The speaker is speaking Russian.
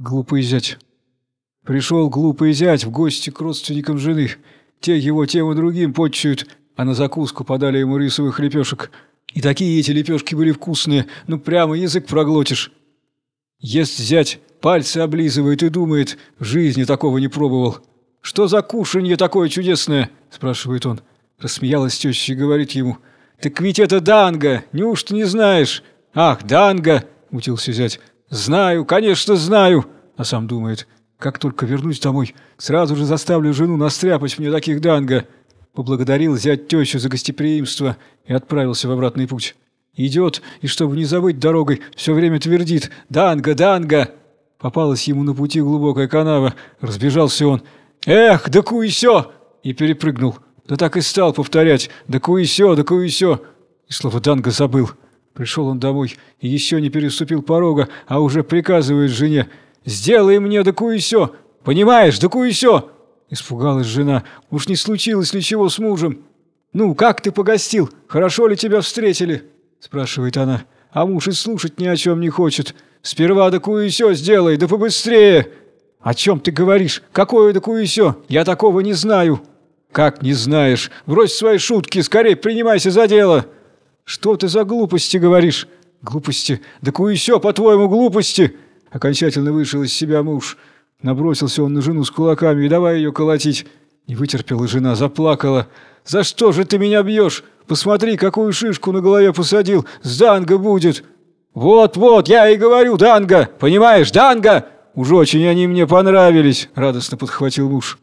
Глупый зять. Пришел глупый зять в гости к родственникам жены. Те его тем и другим почуют, а на закуску подали ему рисовых лепешек. И такие эти лепешки были вкусные, ну прямо язык проглотишь. Ест зять, пальцы облизывает и думает, в жизни такого не пробовал. «Что за кушанье такое чудесное?» – спрашивает он. Рассмеялась теща и говорит ему. «Так ведь это данга, неужто не знаешь?» «Ах, данга!» – мутился зять. «Знаю, конечно, знаю!» А сам думает, как только вернусь домой, сразу же заставлю жену настряпать мне таких данго. Поблагодарил зять тещу за гостеприимство и отправился в обратный путь. Идет, и чтобы не забыть дорогой, все время твердит «Данго, данго!» Попалась ему на пути глубокая канава, разбежался он. «Эх, да куисё!» И перепрыгнул. Да так и стал повторять «Да куисё, да куисё!» И слово «данго» забыл. Пришел он домой и еще не переступил порога, а уже приказывает жене «Сделай мне такую все! Понимаешь, такую все!» Испугалась жена. «Уж не случилось ли чего с мужем?» «Ну, как ты погостил? Хорошо ли тебя встретили?» Спрашивает она. А муж и слушать ни о чем не хочет. «Сперва такую все сделай, да побыстрее!» «О чем ты говоришь? Какое такое все? Я такого не знаю!» «Как не знаешь? Брось свои шутки, скорее принимайся за дело!» «Что ты за глупости говоришь?» «Глупости? Да кое по-твоему, глупости!» Окончательно вышел из себя муж. Набросился он на жену с кулаками и давай ее колотить. Не вытерпела жена, заплакала. «За что же ты меня бьешь? Посмотри, какую шишку на голове посадил! С Данго будет!» «Вот-вот, я и говорю, Данго! Понимаешь, Данго!» «Уж очень они мне понравились!» — радостно подхватил муж.